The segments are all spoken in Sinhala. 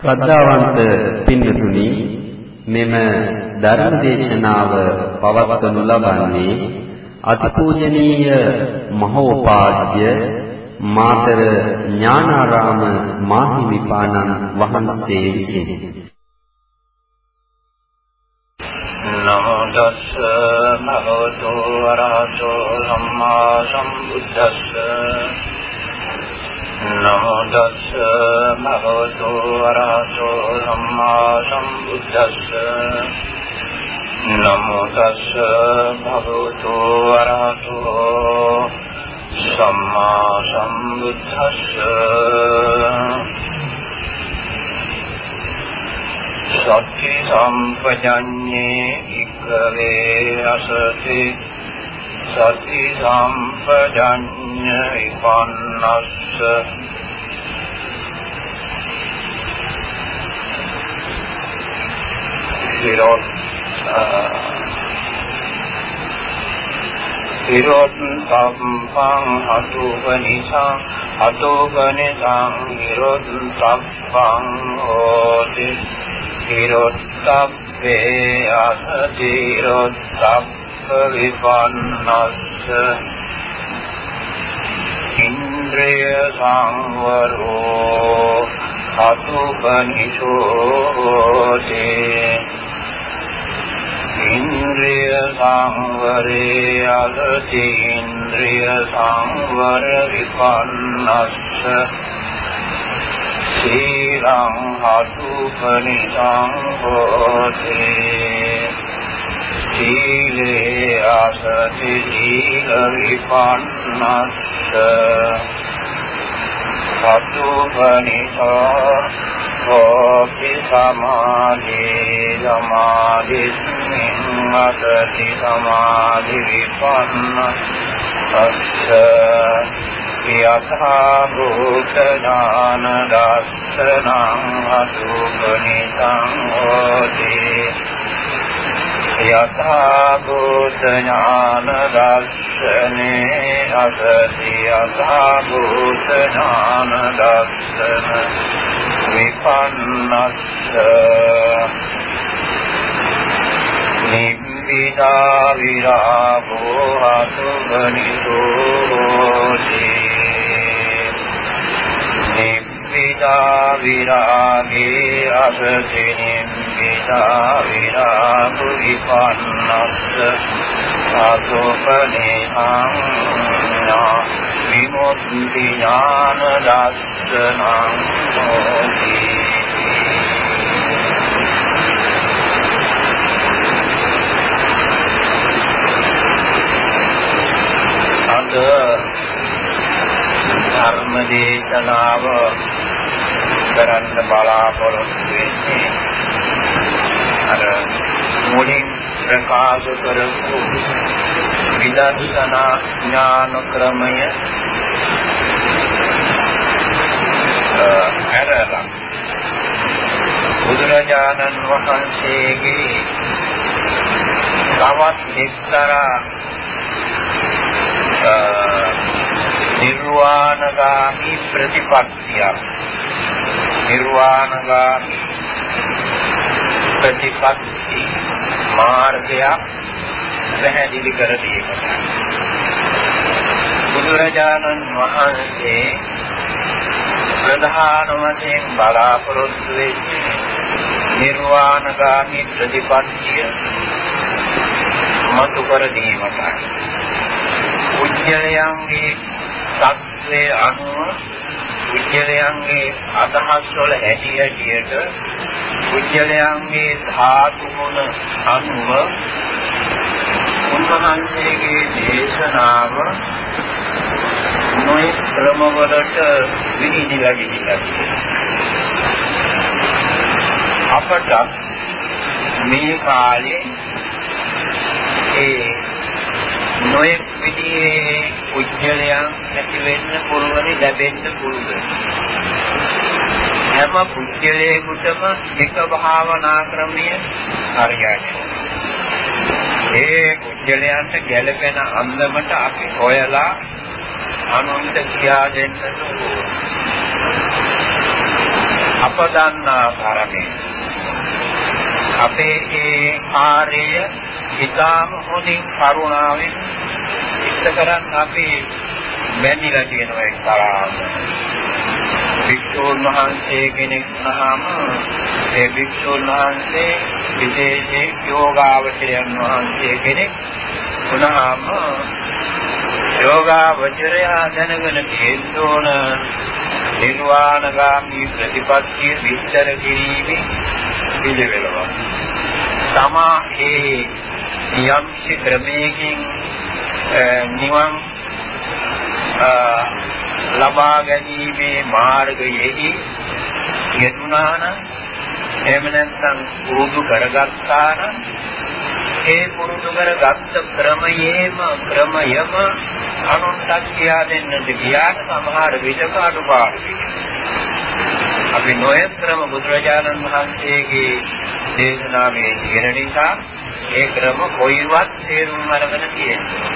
ශ්‍රද්ධාවන්ත පින්තුනි මෙම ධර්ම දේශනාව පවත්වනු ලබන්නේ අතිපූජනීය මහෝපාද්‍ය මාතර ඥානාරාම මාහිමිපාණන් වහන්සේ විසින්. නමෝ තස්ස භගවතු වරහතෝ සම්මා සම්බුද්දස්ස නමෝ තස්ස භගවතු වරහතෝ සම්මා සම්බුද්දස්ස නමෝ තස්ස භගවතු වරහතෝ සම්මා සම්බුද්දස්ස සත්‍ය සම්පජඤ්ඤේ ඉක්ඛවේ අසති සති සම්පජඤ්ඤ විපන්නස්ස විරෝධ විරෝධ සම්පං අතුපනිසා අතුපනිසං විරෝධ සම්පං හෝති විරෝධබ්බේ අසතිරෝධබ්බ විපන්නස්ස ඉන්ද්‍රිය සංවරෝ අතුපනිෂෝති ඉන්ද්‍රිය සංවරේ අගති ඉන්ද්‍රිය සංවර විපන්නස්ස සීලං අතුපනිසං හෝති සීලේ ආසති සීල විපන්නස්ස සතුපනිසෝ හෝති සමාධි සමාධි සිංහති සමාධි විපන්නස්ස යථා භූත ඥාන දස්සනං අතුපනිසං හෝති යථා භූත ඥාන දර්ශනේ අසති යථා භූත ඥාන දර්ශන විපන්නස්ස නිබ්බිදා විරාගෝ අසුබනිසෝති නිබ්බිදා විරාගේ අසති නිබ්බිදා විරාගු විපන්නස්ස සාසෝපනේහං විමුක්ති ඥාන දස්සනං හෝති අද ධර්ම දේශනාව කරන්න බලාපොරොත්තු වෙන්නේ. අර මුලින් ප්‍රකාශ කරපු විදර්ශනා ඥාන ක්‍රමය ඇරලා. බුදුරජාණන් වහන්සේගේ තවත් එක්තරා නිර්වාණගාමි ප්‍රතිපත්තියක්. නිර්වාණගාමි ප්‍රතිපත්ති මාර්ගයක් පැහැදිලි කර දීමට. බුදුරජාණන් වහන්සේ ප්‍රධාන වශයෙන් බලාපොරොත්තු වෙන්නේ නිර්වාණගාමි ප්‍රතිපත්තිය මතු කර දීමටයි. පුජ්‍යලයන්ගේ සත්වයේ අනුව පුජ්‍යලයන්ගේ අදහස් වල ඇති ඇටියට පුජ්‍යලයන්ගේ ධාතු ගුණ අනුව උන්වහන්සේගේ දේශනාව නොයෙක් ක්‍රමවලට විනිවිදලා ගිහිල්ලා අපට මේ කාලේ ඒ නොයෙක් විදිහේ උජ්ජලයන් ඇති වෙන්න පුළුවන් ලැබෙන්න පුළුවන්. හැම පුජ්‍යලයකටම එක භාවනා ක්‍රමය හරියට ඒ පුජ්‍යලයන්ට ගැළපෙන අන්දමට අපි හොයලා අනුන්ට කියා දෙන්නට අප දන්නා තරමේ අපේ ඒ කාර්යය ඉතාම හොඳින් කරුණාවෙන් ඉෂ්ට කරන් අපි බැඳිලා තියෙනවා එක්තරාම වික්ෂුන් වහන්සේ කෙනෙක් වුණාම ඒ වික්ෂුන් වහන්සේ විශේෂයෙන් යෝගාවචරයන් වහන්සේ කෙනෙක් වුණාම යෝගාවචරය දැනගෙන තියෙන්න ඕන නිර්වාණගාමී ප්‍රතිපත්තිය විස්තර කිරීමේ පිළිවෙලව. තමා ඒ යම් ක්‍රමයකින් නිවන් ලබා ගැනීමේ මාර්ගයෙහි යෙදුනා නම් එහෙම නැත්නම් පුරුදු කරගත්තා නම් ඒ පුරුදු කරගත්ත ක්‍රමයේම ක්‍රමයම අනුන්ට කියා දෙන්නට ගියාට සමහර විටක අඩුපාඩු අපි නොයෙක් ක්‍රම බුදුරජාණන් වහන්සේගේ දේශනාවේ තියෙන නිසා ඒ ක්‍රම කොයිවත් තේරුම් අරගෙන තියෙනවා.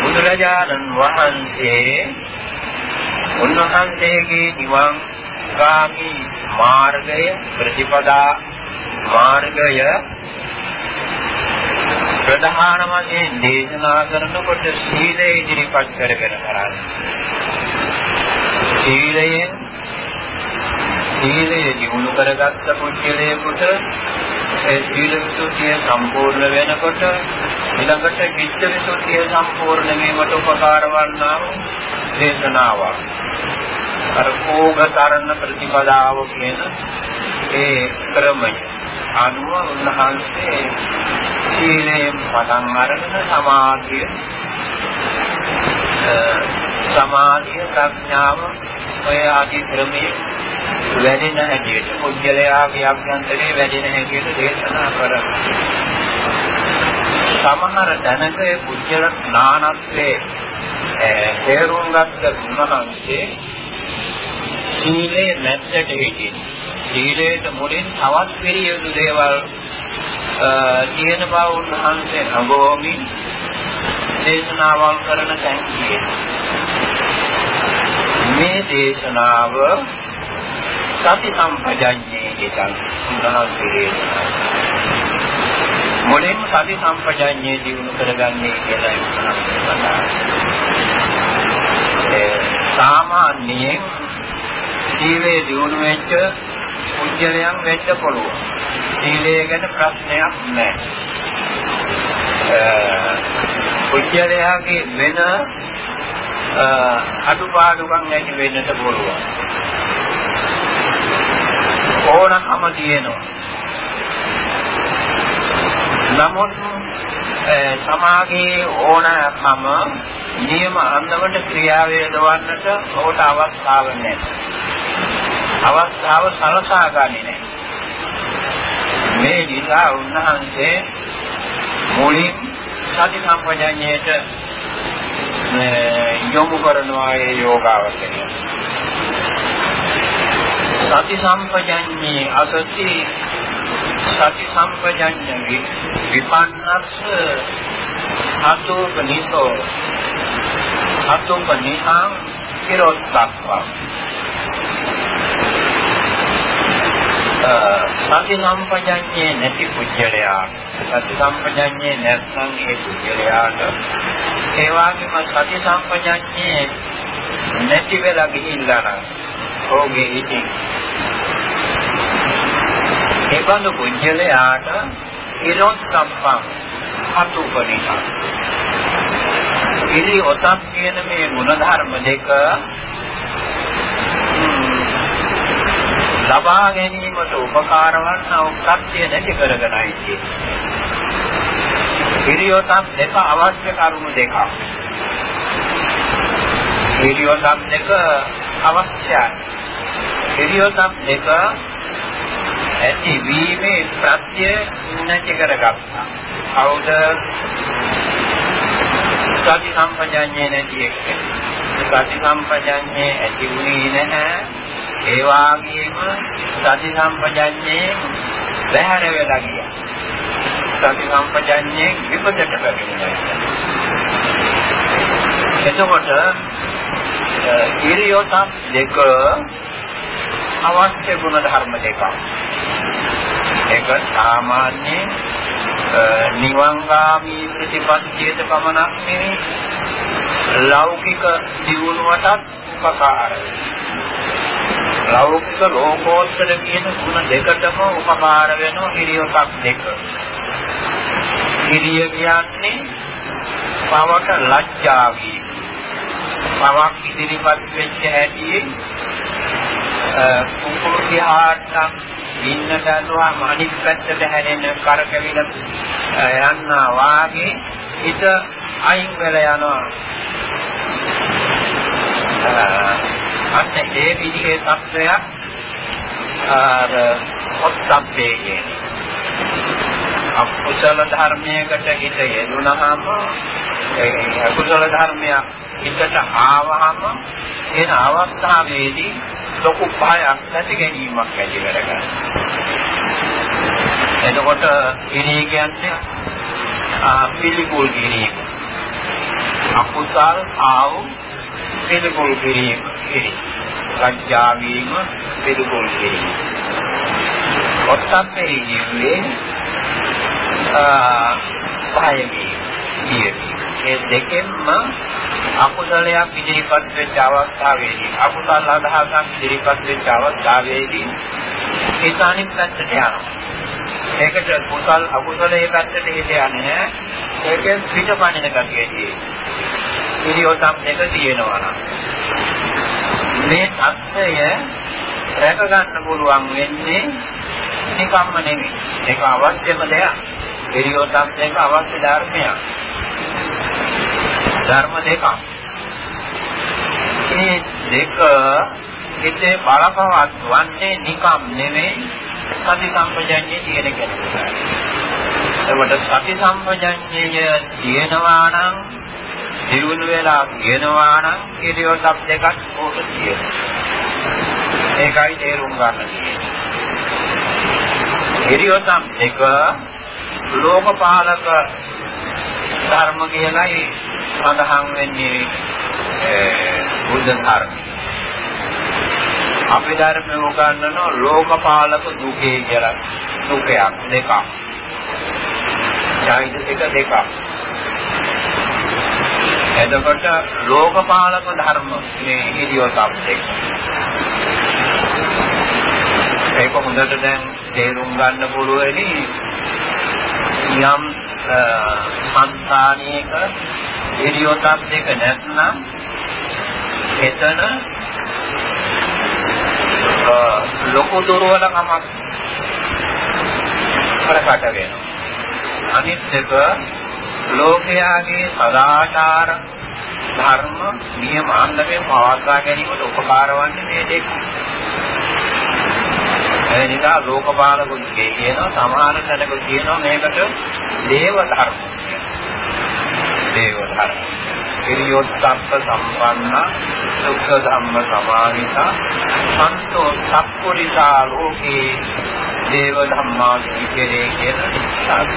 බුදුරජාණන් වහන්සේ උන්වහන්සේගේ නිවන් ගාමී මාර්ගය ප්‍රතිපදා මාර්ගය ප්‍රධාන වශයෙන් දේශනා කරනකොට සීලය ඉදිරිපත් කරගෙන කරන්නේ. සීලයෙන් සීලය දිනු කරගත්ත පුද්ගලයෙකුට ඒ සීල විසුද්ධිය සම්පූර්ණ වෙනකොට ඊළඟට චිත්ත විසුද්ධිය සම්පූර්ණ වීමට උපකාර වන්නා දේශනාවක්. අර කෝගතරණ ප්‍රතිපදාව කියන ඒ ක්‍රමය අනුව උන්වහන්සේ සීලයෙන් පටන් අරගෙන සමාධිය සමාධිය ප්‍රඥාව ඔය ආදී ක්‍රමයේ වැඩෙන හැටියට පුද්ගලයාගේ අභ්‍යන්තරේ වැඩෙන හැටියට දේශනා කරනවා. සමහර තැනක පුද්ගල ඥානත්වයේ තේරුම් ගත්ත උන්වහන්සේ සීලේ නැත්තට හිටියේ. සීලේට මුලින් තවත් පිළියෙතු දේවල් තියෙන බව උන්වහන්සේ නගෝමින් දේශනාවල් කරන තැන් මේ දේශනාව සති සම්පජඤ්ඤේ කියන උන්වහන්සේ මුලින් සති සම්පජඤ්ඤේ දිනු කරගන්නේ කියලා උන්වහන්සේ සාමාන්‍යයෙන් සීලේ දිනු වෙච්ච පුජ්‍යලයන් වෙන්න පුළුවන්. සීලය ගැන ප්‍රශ්නයක් නැහැ. පුජ්‍යලයාගේ වෙන අඩුපාඩුකම් නැති වෙන්නට පුළුවන්. ඕනකම තියෙනවා. නමුත් සමාගයේ ඕනකම නියම අන්දමට ක්‍රියාවේ දවන්නට ඔහුට අවස්ථාවක් නැහැ. අවස්ථාව සලසා ගන්නේ නැහැ. මේ නිසා උන්වහන්සේ මුලින් සති සම්පජඤ්ඤයට යොමු කරනවා ඒ යෝගාවචරය. සති සම්පජඤ්ඤේ අසති සති සම්පජඤ්ඤ විපන්නස්ස අතෝපනිතෝ අතෝපනිහං කිරොත්තක්වා සති සම්පජඤ්ඤේ නැති පුජ්‍යලයා සති සම්පජඤ්ඤේ නැත්නම් ඒ පුජ්‍යලයාට ඒ වගේම සති සම්පජඤ්ඤේ නැති වෙලා ගිහිල්ලා නම් ඕගේ ඉතින් ඒ බඳු පුජ්‍යලයාට ඉරොත් සම්පම් හතුපනිහා ඉරි ඔතක් කියන මේ ಗುಣධර්ම දෙක ලබා ගැනීමට උපකාර වන්නා උත්පත්තිය නැති කරගෙනයි තියෙන්නේ. හිරියොතම් දෙක අවශ්‍ය කරුණු දෙකක්. හිරියොතම් දෙක අවශ්‍යයි. හිරියොතම් දෙක ඇති වීමේ ප්‍රත්‍ය නැති කරගත්තා. කවුද? සති සම්පජඤ්ඤේ නැති එක්ක. සති සම්පජඤ්ඤේ ඇති වුණේ නැහැ. ඒ වාගේම සති සම්පජඤ්ඤේ බහැර වෙලා ගියා. සති සම්පජඤ්ඤේ විපදට පැමිණිලා. එතකොට ඉරියොතක් දෙක අවශ්‍ය ගුණ ධර්ම දෙකක්. ඒක සාමාන්‍ය නිවංගාමී ප්‍රතිපත්තියට පමණක් නෙවෙයි ලෞකික දියුණුවටත් උපකාර ලෞකික ලෝකෝත්තර කියන ගුණ දෙකටම උපකාර වෙන හිරියොතක් දෙක. හිරිය කියන්නේ පවට ලැජ්ජා වීම. පවක් ඉදිරිපත් වෙච්ච හැටි කුකුළු දිහාටම් ඉන්න දරුවා අනිත් පැත්තට හැරෙන කරකවිල යනවා වාගේ හිත අයින් වෙලා යනවා. අන්න ඒ විදිහේ තත්වයක් අර ඔත්තප්පේ කියන්නේ අකුසල ධර්මයකට හිත යෙදුනහම ඒ අකුසල ධර්මයක් හිතට ආවහම එන අවස්ථාවේදී ලොකු භයක් නැති ගැනීමක් ඇති කරගන්න. එතකොට ඉරී කියන්නේ පිළිකුල් කිරීම. අකුසල් ආව පිළිකුල් කිරීම. ලැජ්ජා වීම පිළිකුල් කිරීම. ඔත්තප්පේ කියන්නේ පහය වීම. ඒ දෙකෙන්ම අකුසලයක් ඉදිරිපත් වෙච්ච අවස්ථාවේදී අකුසල අදහසක් ඉදිරිපත් වෙච්ච අවස්ථාවේදී ඒක අනිත් පැත්තට යනවා. ඒකට කුසල් අකුසලයේ පැත්තට හිත යන්නේ ඒකෙන් පිටපණින ගතියදී. ඉරියොතම් දෙක තියෙනවා නම් මේ தත්ත්වය රැක ගන්න පුළුවන් වෙන්නේ නිකම්ම නෙමෙයි. ඒක අවශ්‍යම දෙයක්. ඉරියොතම් දෙක අවශ්‍ය ධර්මයක්. ධර්ම දෙකක්. මේ දෙක හිතේ බලපවත් වන්නේ නිකම් නෙමෙයි සති සම්පජඤ්ඤය කියන කෙනෙකුට. එතකොට සති සම්පජඤ්ඤය තියෙනවා නම් දියුණු වෙලා කියනවා නම් ඉරියොතක් දෙකක් ඕක තියෙනවා. ඒකයි තේරුම් ගන්න තියෙන්නේ. ඉරියොතක් දෙක ලෝකපාලක ධර්ම කියලායි සඳහන් වෙන්නේ බුද්ධ ධර්මයේ. අපි ධර්මයේ උගන්වන ලෝකපාලක දුකේ කියලා දුකයක් දෙකක්. චෛතසික දෙකක්. එතකොට ලෝකපාලක ධර්ම මේ ඉදියොතක් දෙක. ඒක හොඳට දැන් තේරුම් ගන්න පුළුවනි යම් සංස්ථානයක ඉරියොතක් දෙක නැත්නම් එතන ලොකු දුර්වලකමක් ප්‍රකට වෙනවා. අනිත් එක ලෝකයාගේ සදාචාර ධර්ම නියම අන්දමේ පවත්වා ගැනීමට උපකාර වන්නේ මේ දෙක. ඒ නිසා ලෝකපාලකුගේ කියනවා සමාන තැනක කියනවා මේකට දේව ධර්ම. දේව ධර්ම. ඉරියොත්ප්ප සම්පන්න සුඛ ධම්ම සමාහිතා සන්තෝ සප්පුරිසා ලෝකේ දේව ධම්මා විචරේ කියන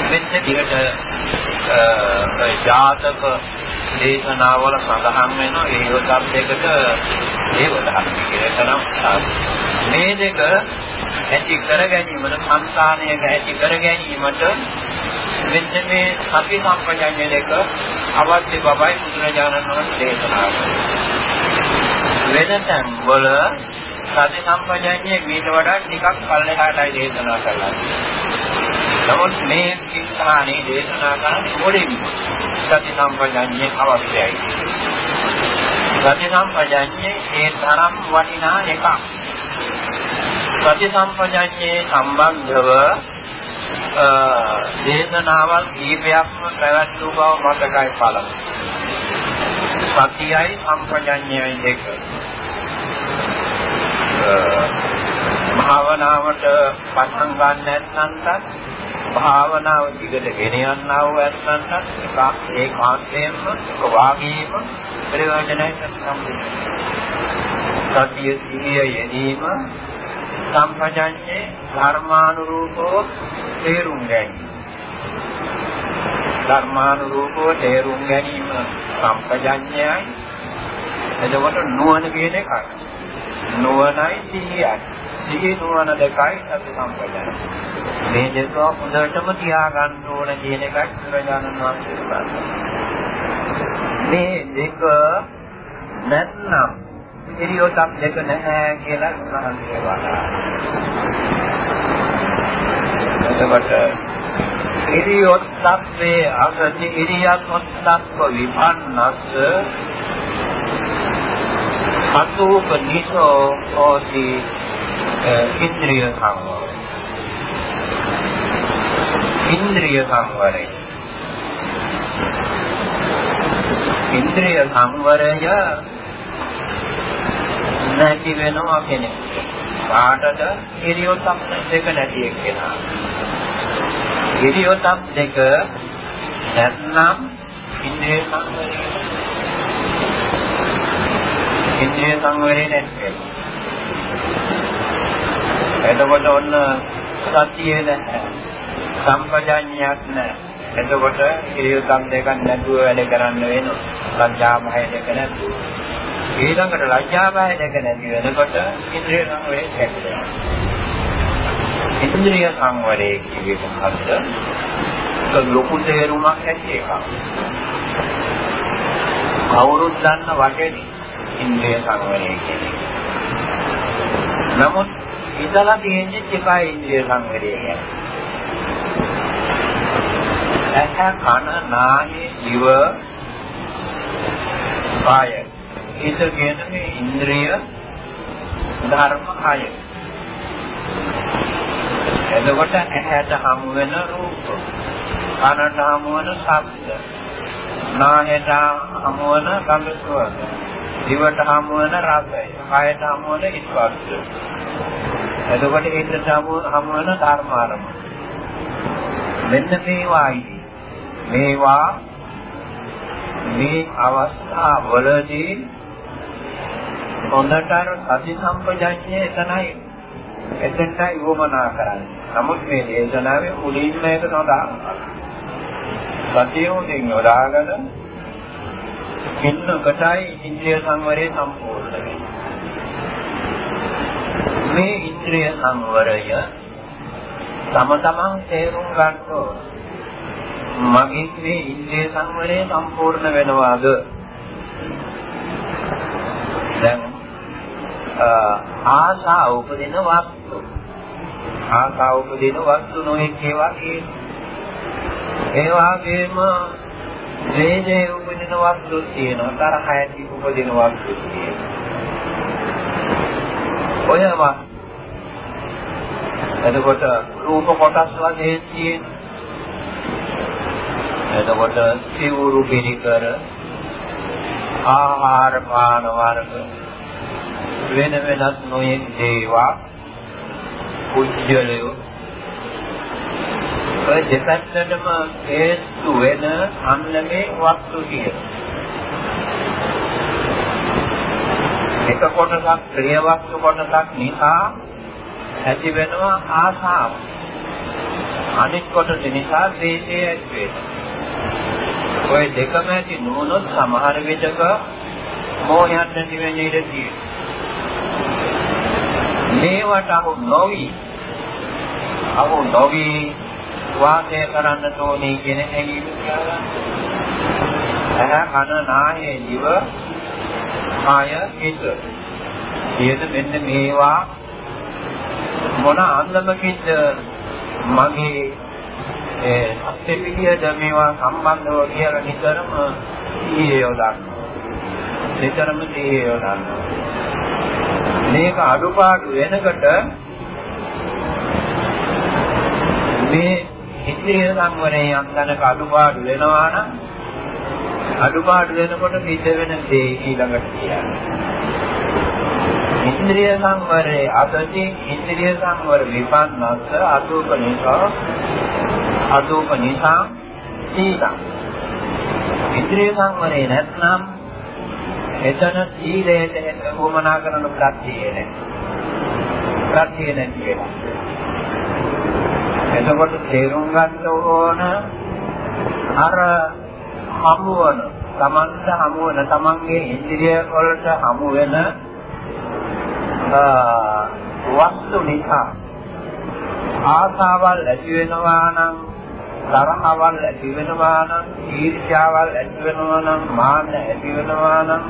මෙන්න දිගට ජාතක දේශනාවල සඳහන් වෙන ඒ යොදප්පයකට දේව ධර්ම කියලා නම් මේ දෙක ඇති කර ගැනීමට සංස්කාරයක ඇති කර ගැනීමට මෙන්න මේ සති සම්පජඤ්ඤ දෙක අවශ්‍ය බවයි බුදුරජාණන් වහන්සේ දේශනා කළේ. වෙනතන් වල සති සම්පජඤ්ඤය ඊට වඩා ටිකක් පල්ලෙහාටයි දේශනා කළා. නමුත් මේ ස්ථානයේ දේශනා කරන්නේ මුලින්ම සති සම්පජඤ්ඤය අවශ්‍යයි. සති සම්පජඤ්ඤේ ඒ තරම් වටිනා එකක්. සති සම්පජඤ්ඤේ සම්බන්ධව දේශනාවල් කීපයක්ම පැවැත්වූ බව මතකයි පළමු. සතියයි සම්පජඤ්ඤයයි දෙක. භාවනාවට පටන් ගන්න නැත්නම්ත් භාවනාව දිගට ගෙන යන්නා වූ නැත්නම්ත් එකක් ඒකාන්තයෙන්ම එක වාගේම ප්‍රයෝජනයි සම්පූර්ණ. සතිය සිහිය යෙදීම සම්පජඤ්ඤේ ධර්මානුරූපව තේරුම් ගැනීම. ධර්මානුරූපව තේරුම් ගැනීම සම්පජඤ්ඤයයි. එතකොට නුවණ කියන එකයි. නුවණයි සිහියයි. සිහි නුවණ දෙකයි සති සම්පජාන. මේ දෙක හොඳටම තියාගන්න ඕන කියන එකයි බුදුරජාණන් වහන්සේ කියන්නේ. මේ දෙක නැත්නම් ඉරියොතක් දෙක නැහැ කියලා උන්වහන්සේ වදාළා. එතකොට ඉරියොත්ත්වේ අගති ඉරියත්ත්ව විපන්නස්ස අතෝප නිසෝ ඕති ඉන්ද්‍රිය සංවර ඉන්ද්‍රිය සංවරය. ඉන්ද්‍රිය සංවරය නැති වෙනවා කෙනෙක්. කාටද ඉරියොත්ක් දෙක නැති එක්කෙනා. ඉරියොතක් දෙක නැත්නම් ඉන්ද්‍රිය සංවරය. ඉන්ද්‍රිය සංවරය නැත්නම්. එතකොට ඔන්න සතියේ නැහැ. සම්පජඤ්ඤයක් නැහැ. එතකොට ඉරියොතක් දෙකක් නැතුව වැඩ කරන්න වෙනවා. ලজ্জා භය දෙක නැතුව. ඊළඟට ලজ্ජා භය දෙක නැති වෙනකොට ඉන්ද්‍රිය සංවරය කැඩෙනවා ඉන්ද්‍රිය සංවරය කියවේ මොකද්ද? ඒක ලොකු තේරුමක් ඇති එකක්. කවුරුත් දන්න වටේදී ඉන්ද්‍රිය සංවරය කියන්නේ. නමුත් ඉතලා තියෙන්නේ එකයි ඉන්ද්‍රිය සංවරය කියන්නේ. ඇහැ කන නාසය දිව කාය ඊට කියන මේ ඉන්ද්‍රිය ධර්ම හයයි එතකොට ඇහැට හමු වෙන රූප, කනට හමු වෙන ශබ්ද, නාහයට හමු වෙන ගඳ සුවඳ, දිවට හමු වෙන රසය, කයට හමු වෙන ස්පර්ශය. එතකොට හිතට හමු හමු වෙන ධර්මාරම. මෙන්න මේවායි. මේවා මේ අවස්ථාවලදී හොඳට සති සම්පජඤ්ඤය එතනයි එතෙන්ටයි වමනා කරන්නේ. නමුත් මේ දේශනාවේ මුලින්ම ඒක සඳහන් සතියෝකින් යොදාගෙන ඉන්නකටයි ඉන්ද්‍රිය සංවරය සම්පූර්ණ වෙන්නේ. මේ ඉන්ද්‍රිය සංවරය තම තමන් තේරුම් ගන්න ඕන. මගේ මේ ඉන්ද්‍රිය සංවරය සම්පූර්ණ වෙනවාද? දැන් ආසා උපදින වක් ආසා උපදින වස්තු නොඑක් ඒවා ඒ වගේම වේදේ උපදින වස්තු තියෙනවා. තරහ ඇති උපදින වස්තු තියෙනවා. ඔයවා එතකොට රූප කොටස් වගේ තියෙන. එතකොට සිවුරු පිළිකර ආහාර පාන වර්ග වෙන වෙනත් නොයෙක් දේවා කුජලයෝ ඔය දෙපැත්තටම හේතු වෙන අන්නමේ වස්තු කියන. එක කොටසක් ප්‍රිය වස්තු කොටසක් නිසා ඇති වෙනවා ආසාව. අනිත් කොටස නිසා ද්වේෂය ඇති වෙනවා. ඔය දෙකම ඇති නොවුනොත් සමහර විටක මොහයන් නැති වෙන ඉඩ තියෙනවා. මේවට අහු නොවි අහු නොවි වාසය කරන්න ඕනේ කියන හැඟීම තියාගන්න. ඇහ කන නාහය දිව කාය හිත. කියන මෙන්න මේවා මොන අන්දමකින්ද මගේ ඒ අත්පිළියද මේවා සම්බන්ධව කියලා නිතරම ඊයේ යොදන්න. නිතරම ඊයේ යොදන්න. මේක අඩුපාඩු වෙනකොට මේ ඉන්ද්‍රිය සංවරයේ අන්තනක අඩුපාඩු වෙනවා නම් අඩුපාඩු වෙනකොට සිද්ධ වෙන දේ ඊළඟට කියන්නේ. ඉන්ද්‍රිය සංවරයේ අසති ඉන්ද්‍රිය සංවර විපන්නස්ස අදූපනිකා අදූපනිකා සීලං. ඉන්ද්‍රිය සංවරේ නැත්නම් එතන සීලයට උවමනා කරන ප්‍රත්‍යය නැහැ. ප්‍රත්‍යය නැති වෙනවා. එතකොට තේරුම් ගන්න ඕන අර හමුවන තමන්ට හමුවන තමන්ගේ ඉන්ද්‍රිය වලට හමු වෙන වස්තු නිසා ආසාවල් ඇති වෙනවා නම් තරහවල් ඇති වෙනවා නම් ඊර්ෂ්‍යාවල් ඇති වෙනවා නම් මාන්න ඇති වෙනවා නම්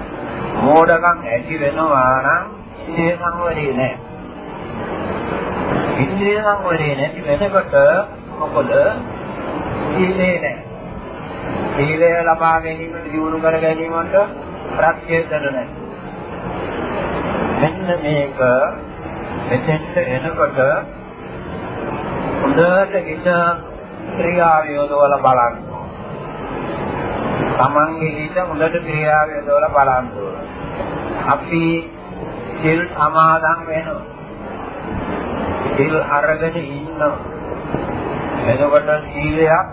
මෝඩකම් ඇති වෙනවා නම් ඉන්ද්‍රිය සංවරේ නැහැ. ඉන්ද්‍රිය සංවරේ නැති වෙනකොට මොකද සීලේ නැහැ. සීලය ලබා ගැනීමට දියුණු කර ගැනීමට ප්‍රත්‍යක්ෂ නැහැ. මෙන්න මේක මෙතෙන්ට එනකොට හොඳට හිත ක්‍රියාව යොදවලා බලන්න. තමන්ගේ හිත හොඳට ක්‍රියාව යොදවලා බලන්න. අපි සිල් සමාදන් වෙනවා. සිල් අරගෙන ඉන්නවා. එතකොට සීලයක්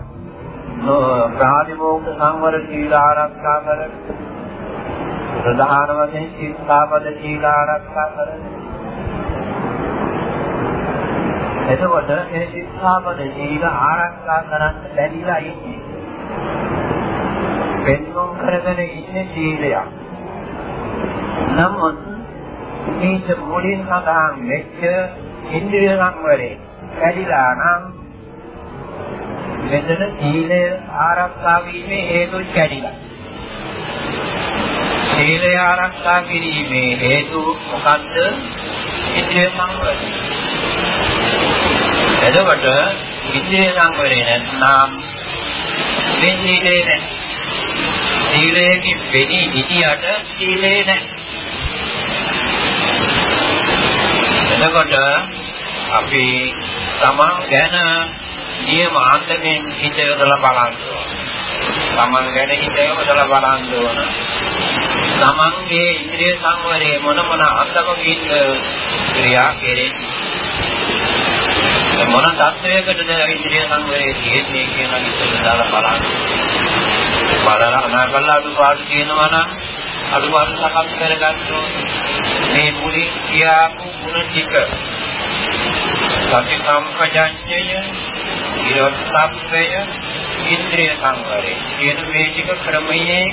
ප්‍රාතිමෝක්ෂ සංවර සීල ආරක්ෂා කරන ප්‍රධාන වශයෙන් සීලාපද සීල ආරක්ෂා කරන එතකොට මේ ශික්ෂාපද සීල ආරක්ෂා කරන්න බැරිලා ඉන්නේ. පෙන්වුම් කරගෙන ඉන්නේ සීලයක්. නමුත් මේක මුලින් සඳහන් වෙච්ච ඉන්ද්‍රිය සංවරේ වැඩිලා නම් මෙතන සීලය ආරක්ෂා වීමේ හේතු කැඩිලා. සීලය ආරක්ෂා කිරීමේ හේතු මොකද්ද? ඉන්ද්‍රිය සංවරය. එතකොට ඉන්ද්‍රිය සංවරය නැත්නම් මේ සීලේ නැහැ. සීලයෙන් වෙණි ඉතියට සීලේ නැහැ. එතකොට අපි තමන් ගැන නියම ආන්දමෙන් හිත යොදලා බලන්න ඕන. තමන් ගැන හිත යොදලා බලන්න ඕන. තමන්ගේ ඉන්ද්‍රිය සංවරයේ මොන මොන අන්දමකින් ක්‍රියා කෙරෙන්නේ මොන தත්වයකටද ඉන්ද්‍රිය සංවරයේ තියෙන්නේ කියන විදිහට දාලා බලන්න. බලලා අනාකල්ලා අදුපාඩු කියනවා නම් අදුපාඩු සකස් කරගන්න මේ මුලින් කියාපු ගුණ ටික. සති සම්පජඤ්ඤය, ඉරස්සබ්බය, ඉන්ද්‍රිය සංවරය. කියන මේ ටික ක්‍රමයෙන්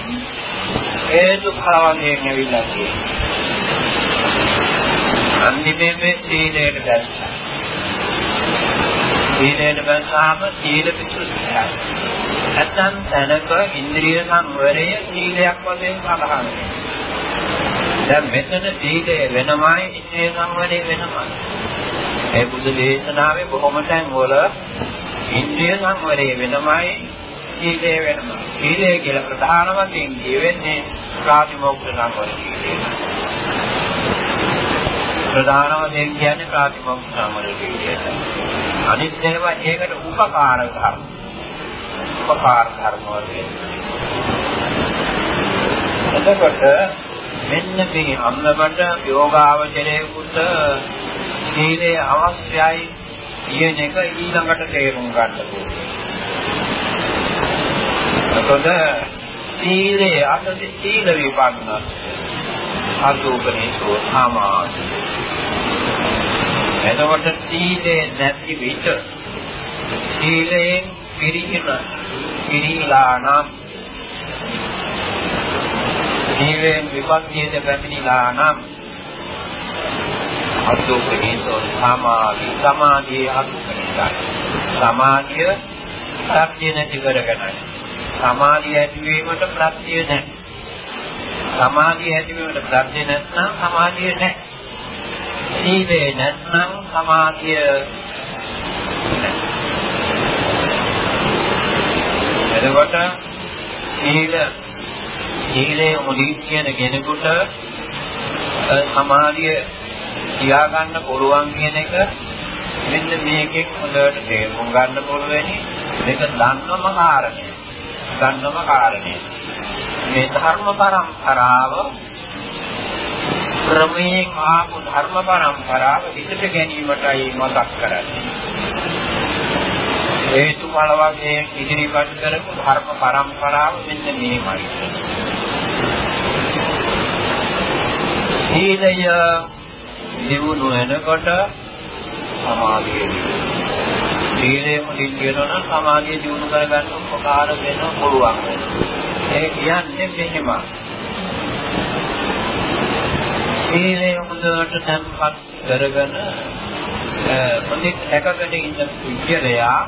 හේතු භාවයෙන් ඇවිල්ලා තියෙනවා. අන්තිමේ මේ සීලයට දැස්සා. සීලයට බැසාම සීල පිසුද්ධියයි. නැත්නම් තැනක ඉන්ද්‍රිය සංවරය සීලයක් වශයෙන් සඳහන් දැන් මෙතන සීලය වෙනමයි ඉන්ද්‍රිය සංවරය වෙනමයි. ඒ බුදු දේශනාවේ බොහොම තැන් වල ඉන්ද්‍රිය සංවරය වෙනමයි සීලය වෙනමයි. සීලය කියලා ප්‍රධාන වශයෙන් කියවෙන්නේ ප්‍රාතිමෝක්ෂ සංවර සීලය. ප්‍රධාන වශයෙන් කියන්නේ ප්‍රාතිමෝක්ෂ සංවර සීලය. අනිත් ඒවා ඒකට උපකාර ධර්ම. උපකාර ධර්ම වලින්. එතකොට මෙන්න මේ අන්නකට යෝගාවචරයේකට සීලය අවශ්‍යයි කියන එක ඊළඟට තේරුම් ගන්න ඕනේ. එතකොට සීලය අතදී සීල විපන්න අසුපනේසෝ සමාධි. එතකොට සීලේ නැති විට සීලයෙන් පිරිහින පිරිහිලා නම් සීලෙන් විපත්තියට පැමිණිලා නම් අසුපනේසෝ සමාධි සමාධියේ අසුපනේසයි. සමාධිය ප්‍රත්‍ය නැති කරගෙනයි සමාධිය ඇති වීමට ප්‍රත්‍ය නැහැ. සමාධිය ඇති වීමට ප්‍රත්‍ය නැත්නම් සමාධිය නැහැ. සීලේ නැත්නම් සමාධිය එතකොට සීල සීලේ මුලින් කියන කෙනෙකුට සමාධිය තියාගන්න පුළුවන් කියන එක මෙන්න මේකෙන් හොඳට තේරුම් ගන්න පුළුවනි. මේක දන්නම කාරණය දන්නම කාරණය මේ ධර්ම පරම්පරාව ක්‍රමයෙන් ආපු ධර්ම පරම්පරාව විකට ගැනීමටයි මතක් කරන්නේ. හේතුඵල වශයෙන් ඉදිරිපත් කරපු ධර්ම පරම්පරාව මෙන්න මේමයි. සීලය දිනු වෙනකොට සමාධිය සීලය මුලින් කියනවා නම් සමාධිය දිනු කරගන්න උපකාර වෙන පුළුවන් වෙනවා. ඒ කියන්නේ මෙහෙමයි. සීලය හොඳට තැන්පත් කරගෙන මොනිට හැකගෙන ඉන්න පුද්ගලයා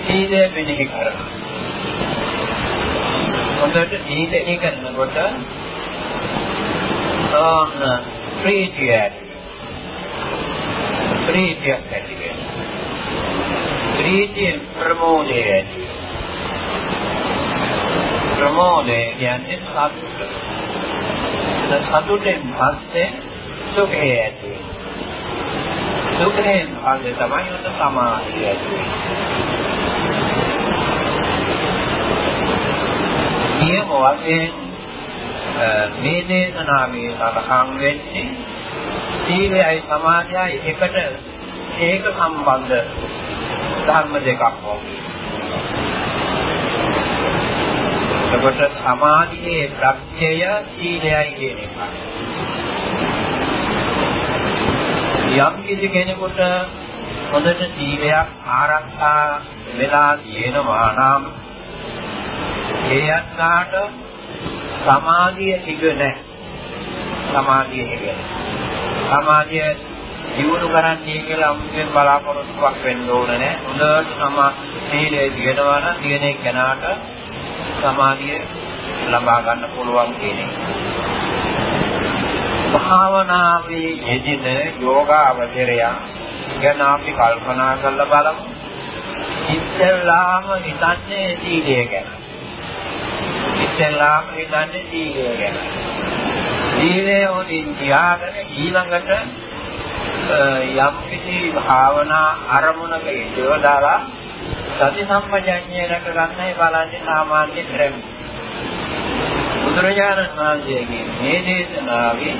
සීලය මෙනෙහි කරනවා. හොඳට සීලය කරනකොට ඕන ප්‍රීතිය ඇති ප්‍රීතියක් ඇති වෙනවා. ප්‍රීතිය ප්‍රමෝදය ඇති ප්‍රමෝදය කියන්නේ සතුට. සතුටෙන් පස්සේ සුඛය ඇති වෙනවා. සුඛයෙන් පස්සේ තමයි උත සමාධිය ඇති වෙන්නේ. නියම වශයෙන් මේ දේශනාවේ සඳහන් වෙන්නේ සීලයයි සමාධියයි එකට ඒක සම්බන්ධ ධර්ම දෙකක් වගේ. එතකොට සමාධියේ ප්‍රත්‍යය සීලයයි කියන එක. යම් කිසි කෙනෙකුට හොඳට සීලයක් ආරක්ෂා වෙලා තියෙනවා නම් ඒ අත්කාට සමාධිය තිබ නැහැ. සමාධිය හෙගෙන. සමාධිය දියුණු කරන්නේ කියලා අමුතුවෙන් බලාපොරොත්තුවක් වෙන්න ඕන නැහැ. හොඳට සමා සීලය දිනනවා නම් දින එක්කනට සමාධිය ලබා ගන්න පුළුවන් කියන එක. භාවනාවේ යෙදෙන යෝගාවචරය ගැන අපි කල්පනා කරලා බලමු. ඉස්සෙල්ලාම හිතන්නේ සීලය ගැන. ඉස්සෙල්ලාම හිතන්නේ සීලය ගැන. සීලය උදින් තියාගෙන ඊළඟට යම් කිසි භාවනා අරමුණක යොදලා සති සම්පජඤ්ඤය රැක ගන්නයි බලන්නේ සාමාන්‍ය ක්‍රම. බුදුරජාණන් වහන්සේගේ මේ දේශනාවේ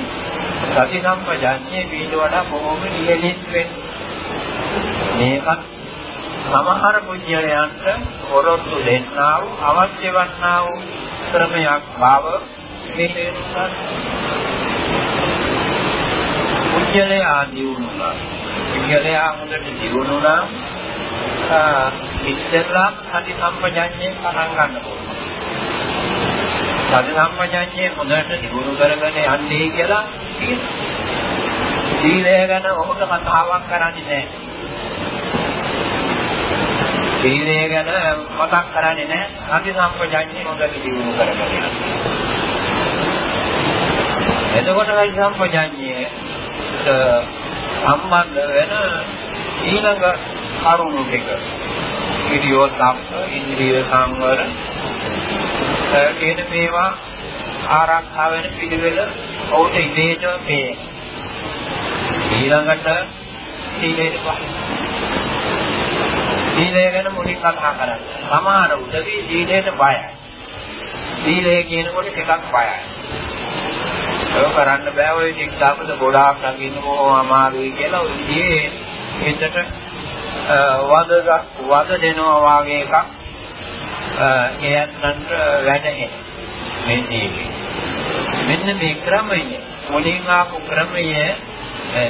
සති සම්පජඤ්ඤය පිට වඩා බොහෝම ඉහළින් වෙන්නේ. මේකත් සමහර පුජ්‍යලයන්ට පොරොත්තු දෙන්නා වූ අවශ්‍ය වන්නා වූ ක්‍රමයක් බව මේ තේරුම් පුජ්‍යලයා දියුණුනා. පුජ්‍යලයා හොඳට දියුණුනා ඉස්සෙල්ලා සති සම්පජඤ්ඤේ පටන් ගන්න ඕනේ. සති සම්පජඤ්ඤේ හොඳට දියුණු කරගෙන යන්නේ කියලා සීලය ගැන ඔහුට කතාවක් කරන්නේ නැහැ. සීලය ගැන මතක් කරන්නේ නැහැ. සති සම්පජඤ්ඤේ හොඳට දියුණු කරගෙන යනවා. එතකොට සති සම්පජඤ්ඤේ සම්බන්ධ වෙන ඊළඟ කරුණු ටික. ඉරියෝ තප්ප ඉන්ද්‍රිය සංවර. කියන මේවා ආරක්ෂා වෙන පිළිවෙල ඔහුට ඉදේටම මේ ඊළඟට සීලයට පහ සීලය ගැන මුලින් කතා කරන්නේ. සමහර උදවි සීලයට බයයි. සීලය කියනකොට ටිකක් බයයි. ඒක කරන්න බෑ. ඔය ටිකක්ද ගොඩාක් නගින්න ඕම අමාරුයි කියලා ඔය විදිහේ හිතට වද වද දෙනවා වාගේ එකක් එයන්න්ට වැඩේ මෙන්නේ මෙන්න මේ ක්‍රමය මුලින් ආපු ක්‍රමය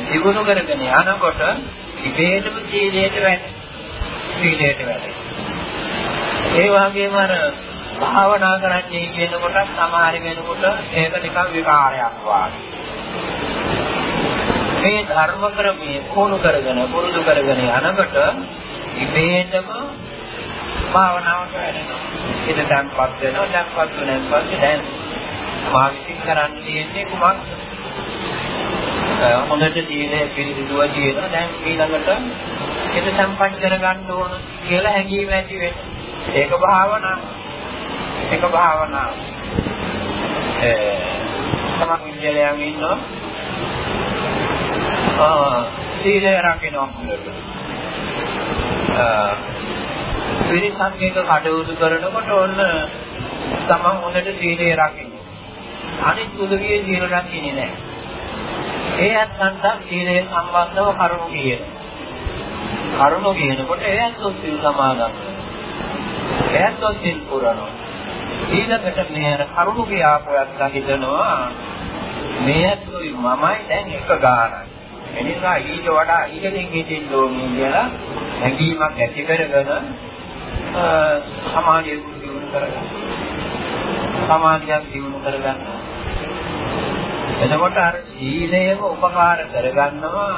දිනු කරගෙන යනකොට ඉබේටම සීලයට වැටේ සීලයට වැටේ ඒ වගේම අර භාවනා කරන්නේ කියනකොට සමහර වෙනකොට ඒක නිකන් විකාරයක් වාගේ මේ ධර්ම ක්‍රමයේ පුහුණු කරගෙන පුරුදු කරගෙන යනකොට ඉබේටම භාවනාවට වැඩෙනවා. ඉත දැන්පත් වෙනවා දැන්පත් වෙනන් පස්සේ දැන් මා විසින් කරන්න තියෙන්නේ කුමක්ද? හොඳට සීලය පිළිබිදුව තියෙනවා දැන් ඊළඟට හිත සම්පන්න කරගන්න ඕන කියලා හැඟීම ඇති වෙනවා. ඒක භාවනාව. ඒක භාවනාව. ඒ තමයි විද්‍යාලයන් ඉන්නවා සීලය රකින්න පිරිසක් එක කටයුතු කරනකොට ඔන්න තමන් හොඳට සීලය රකින්න. අනිත් උදවිය සීල රකින්නේ නැහැ. ඒ අත්සන්ට සීලය සම්බන්ධව කරුණු කියන. කරුණු කියනකොට එයත් සීල් සමාදන්. එයත් සීල් පුරනවා. ඊළඟට මේ කරුණු කියාපුවත් හිතනවා මේත් මමයි දැන් එක ගානයි. එනිසා ඊට වඩා ඉහළින් හිටින්න ඕනේ කියලා හැඟීමක් ඇති කරගෙන සමාධිය දියුණු කරගන්න. සමාධියක් දියුණු කරගන්න. එතකොට අර සීලයම උපකාර කරගන්නවා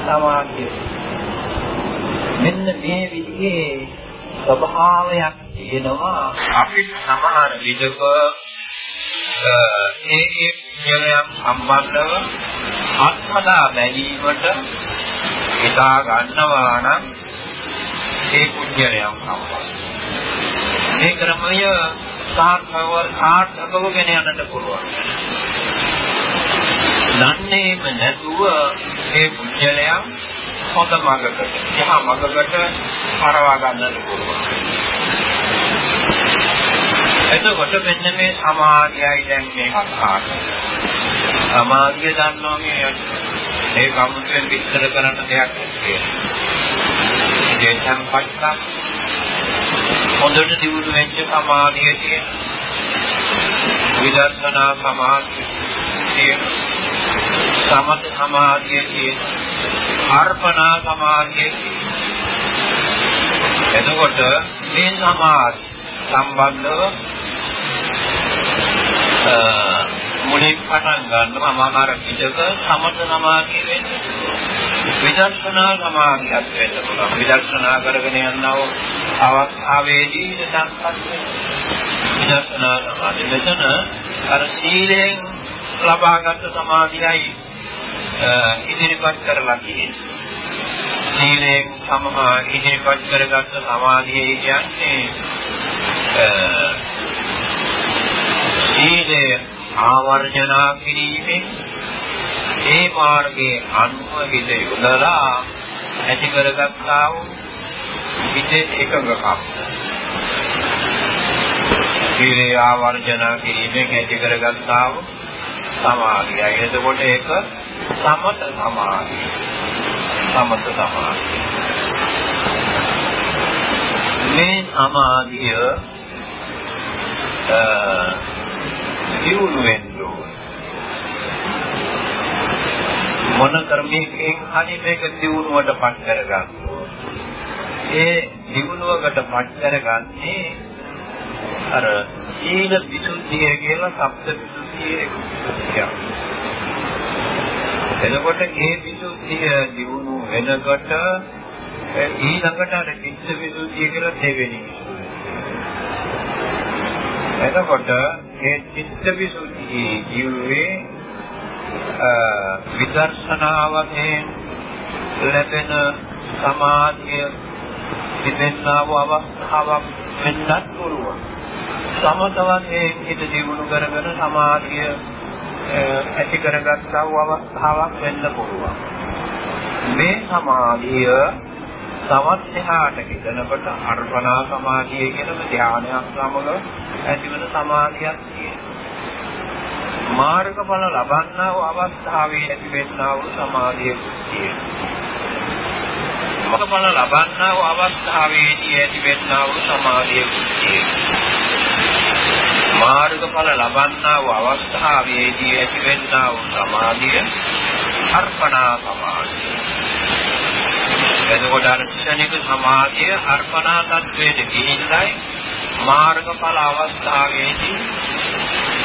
සමාධිය. මෙන්න මේ විදිහේ ස්වභාවයක් තියෙනවා අපි සමහර විදක ඒ ඒ ක්ෂණයන් සම්බන්ධව අත්හදා බැලීමට හිතා ගන්නවා නම් ඒ කුජලයන් සම්බන්ධ. මේ ක්‍රමය සාර්ථකව සාර්ථකව ගෙන යන්නට පුළුවන්. දන්නේම නැතුව ඒ කුජලයන් හොඳ මඟකට, යහ මඟකට හරවා ගන්නට පුළුවන්. එතකොට මෙන්න මේ සමාධියයි දැන් මේ කතාව. සමාධිය දන්නවා මේ මේ කමුතෙන් විස්තර කරන්න දෙයක් නැහැ. ඒ සම්පත්තක් හොඳට දියුණු වෙච්ච සමාධිය කියන විදර්ශනා සමාධිය කියන සමත සමාධිය කියන අර්පණා සමාධිය එතකොට මේ සමාධි සම්බන්ධව මුලින් පටන් ගන්නවා මම අර පිටක සමත සමාධිය වෙන්නේ විදර්ශනා සමාධියක් වෙන්න පුළුවන්. විදර්ශනා කරගෙන යනව අවස්ථාවේදී ඉඳන්පත් විදර්ශනා සමාධිය මෙතන අර සීලෙන් ලබාගත් සමාධියයි ඉදිරිපත් කරලා තියෙන්නේ. සීලෙන් සමහ ඉදිරිපත් කරගත් සමාධිය කියන්නේ සීලය ආවර්ජනා කිරීමෙන් ඒ මාර්ගයේ අනුව හිත යොදලා ඇති කරගත්තා වූ හිතේ එකඟකම්. සීලය ආවර්ජනා කිරීමෙන් ඇති කරගත්තා වූ සමාධියයි එතකොට ඒක සමත සමාධිය. සමත සමාධිය. මේ සමාධිය දියුණු වෙන්න ඕන. මොන කර්මයකින් හරි මේක දියුණුවට පත් කරගන්න ඒ දියුණුවකට පත් කරගන්නේ අර සීල විසුද්ධිය කියලා සබ්ද විසුද්ධිය කියනවා. එතකොට මේ විසුද්ධිය දියුණු වෙනකොට ඊළඟට අර චිත්ත විසුද්ධිය කියලා දෙවෙනි එතකොට මේ චිත්ත විසුද්ධියේ ජීවේ විදර්ශනාවෙන් ලැබෙන සමාධිය තිබෙනා වූ අවස්ථාවක් වෙන්නත් පුළුවන්. සමතවයෙන් හිත දියුණු කරගෙන සමාධිය ඇති කරගත්තා වූ අවස්ථාවක් වෙන්න පුළුවන්. මේ සමාධිය තවත් එහාට හිතනකොට අර්පණා සමාධිය කියන ධානයක් සමග ඇතිවන සමාධියක් තියෙනවා. මාර්ගඵල ලබන්නා වූ අවස්ථාවේ ඇතිවෙනා වූ සමාධියක් තියෙනවා. මාර්ගඵල ලබන්නා වූ අවස්ථාවේදී ඇතිවෙනා වූ සමාධියක් තියෙනවා. මාර්ගඵල ලබන්නා වූ අවස්ථාවේදී ඇතිවෙනා වූ සමාධිය අර්පණා සමාධිය. එතකොට අර ක්ෂණික සමාධිය අර්පණා තත්වයට ගිහිල්ලයි මාර්ගඵල අවස්ථාවේදී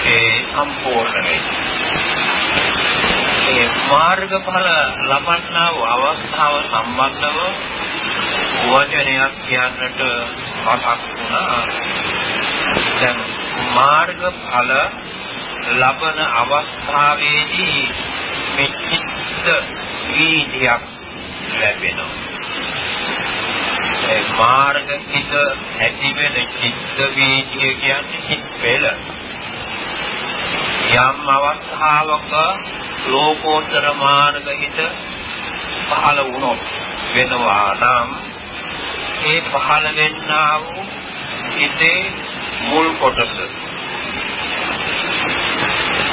ඒ සම්පූර්ණ වෙන්නේ. ඒ මාර්ගඵල ලබන්නා වූ අවස්ථාව සම්බන්ධව වචනයක් කියන්නට මතක් වුණා. දැන් මාර්ගඵල ලබන අවස්ථාවේදී මේ චිත්ත වීදියක් ලැබෙනවා. මාර්ග හිත ඇති වෙන චිත්ත වීතිය කියන්නේ හිත පෙළ. යම් අවස්ථාවක ලෝකෝත්තර මාර්ග හිත පහළ වුණොත් වෙනවා නම් ඒ පහළ වෙන්නා වූ හිතේ මුල් කොටස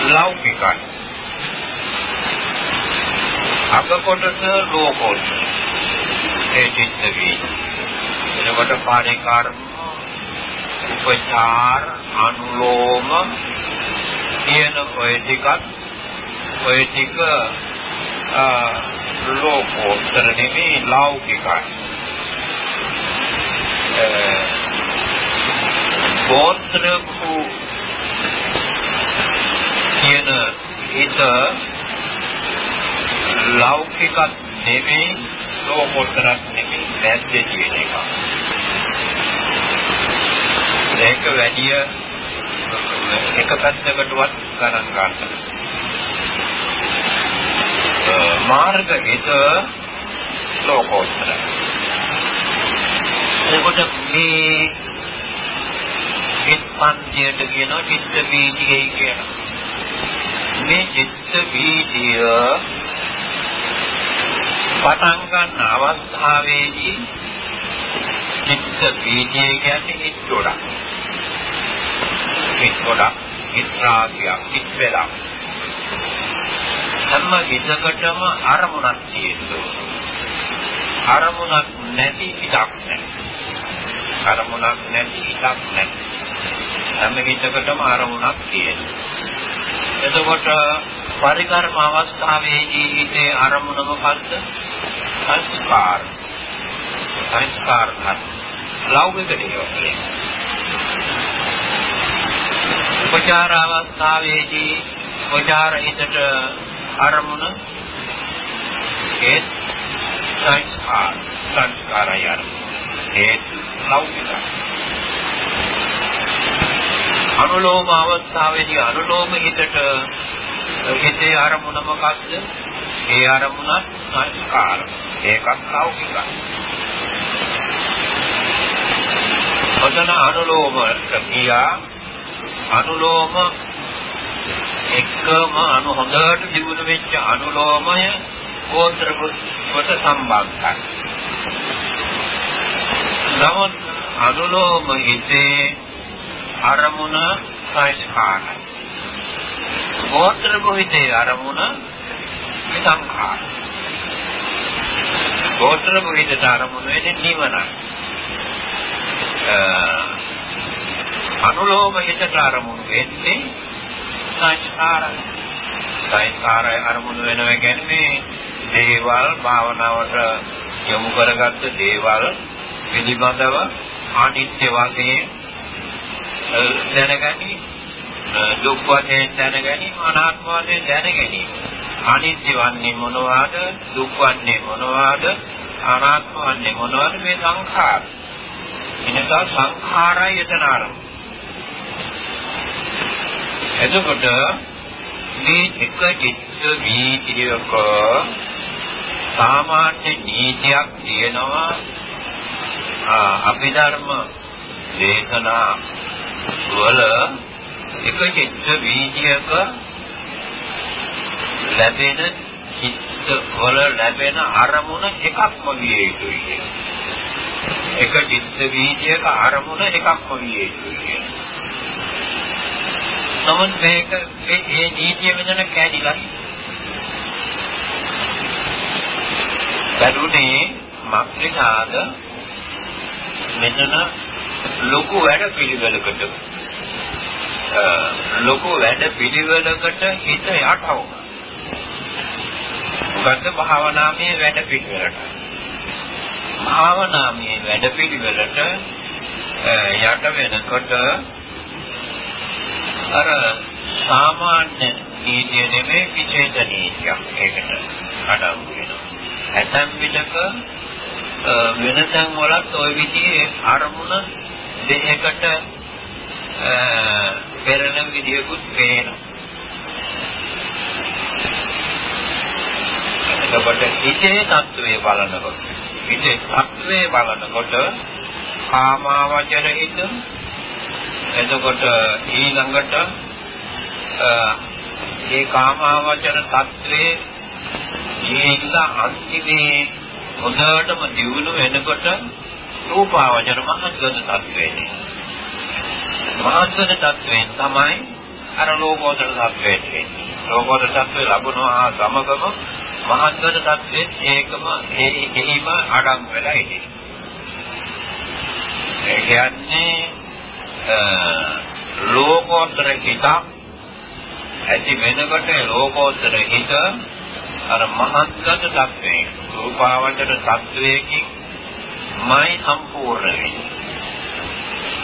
ලෞකිකයි. අග කොටස ලෝකෝත්තර. ඒ චිත්ත වීතිය එතකොට පරිකාර්ම උපචාර අනුලෝම කියන ඔය ටිකත් ඔය ටික ලෝකෝත්තර නෙමෙයි ලෞකිකයි. ගෝත්‍ර කියන හිත ලෞකික නෙමෙයි ලෝකෝත්තරක් නෙමෙයි නැද්ද කියන එක. ඒක වැඩි එක පැත්තකටවත් ගණන් ගන්න. මාර්ග හිත ලෝකෝත්තරයි. එතකොට මේ චිත්තන්තියට කියනවා චිත්ත බීජයයි කියනවා. මේ චිත්ත බීජය පටන් ගන්න අවස්ථාවේදී චිත්ත බීජය කියන්නේ හිත් ගොඩක්. හිත් ගොඩක්, හිත් රාගයක්, හිත් වෙලා. හැම හිතකටම අරමුණක් තියෙනවා. අරමුණක් නැති හිතක් නැහැ. අරමුණක් නැති හිතක් නැහැ. හැම හිතකටම අරමුණක් තියෙනවා. එතකොට පරිකර්ම අවස්ථාවේදී හිතේ අරමුණ මොකද්ද? සංස්කාර. සංස්කාර ලෞකික දේවල්. උපචාර අවස්ථාවේදී උපචාර හිතට අරමුණ ඒ සංස්කාර සංස්කාරය ඒ ලෞකිකයි. අනුලෝම අවස්ථාවේදී අනුලෝම හිතට හිතේ අරමුණ මොකක්ද? ඒ අරමුණ සංස්කාර. ඒකත් ලෞකිකයි. ඔතන අනුලෝමට කියා අනුලෝම එක්කම අනු හොඳට දියුණු වෙච්ච අනුලෝමය ගෝත්‍ර කොට සම්බන්ධයි. නමුත් අනුලෝම හිතේ අරමුණ සංස්කාරයි. ගෝත්‍ර භවිතේ අරමුණ විසංඛාර. ගෝත්‍ර භවිතේ අරමුණ වෙන්නේ නිවනයි. අනුලෝම හිතට අරමුණ වෙන්නේ සංස්කාරයි. සංස්කාරය අරමුණ වෙනවා කියන්නේ දේවල් භාවනාවට යොමු කරගත්ත දේවල් පිළිබඳව අනිත්‍ය වශයෙන් දැනගනි දුක් වශයෙන් දැනගනි අනාත්ම වශයෙන් දැනගනි අනිත්‍ය වන්නේ මොනවාද? දුක් වන්නේ මොනවාද? අනාත්ම වන්නේ මොනවාද? මේ සංඛාර. එනකා සංඛාරය එතන ආරම්භ. එතකොට මේ එක චිත්ත වීතියක සාමාන්‍ය නීතියක් තියෙනවා. අභිධර්ම දේශනා වල එක චිත්ත වීජයක ලැබෙන චිත්ත වල ලැබෙන අරමුණ එකක්ම විය යුතුයි. එක චිත්ත වීජයක අරමුණ එකක්ම විය යුතුයි. නමුත් මේක මේ නීතිය මෙතන කැඩිලා බැලුනේ මක්නිසාද මෙතන ලොකු වැඩ පිළිවෙලකට ලොකු වැඩ පිළිවෙලකට හිත යටව. මොකද්ද භාවනාමය වැඩ පිළිවෙලට. භාවනාමය වැඩ පිළිවෙලට යට වෙනකොට අර සාමාන්‍ය නීතිය නෙමෙයි විශේෂ නීතියක් ඒකට අඩංගු වෙනවා. ඇතැම් විටක වෙනතන් වලත් ওই විදිහේ අරමුණ දෙයකට පෙරණ විදියකුත් පේනවා. එතකොට හිතේ தત્ත්වය බලනකොට හිතේ தત્ත්වය බලනකොට කාමාවචර හිත එතකොට ඊළඟට ඒ කාමාවචර தત્ත්වේ ඊළඟ අන්තිමේ හොඳටම දියුණු වෙනකොට රූපාවචර මහත්ගත தત્ත්වේනේ මහත්ගත தત્ත්වයෙන් තමයි අර ලෝකෝත්තර தત્ත්වයට එන්නේ ලෝකෝත්තර தત્ත්වේ ලැබුණා සමගම මහත්ගත තත්වයෙන් ඒකම එහිම අඩං වෙලා ඉන්නේ ඒ කියන්නේ ලෝකෝත්තර හිත ඇති වෙනකොට ලෝකෝත්තර හිත අර මහත්ගත තත්වයෙන් රූපාවචර තත්වයකින් මයි සම්පූර්ණ වෙන්නේ.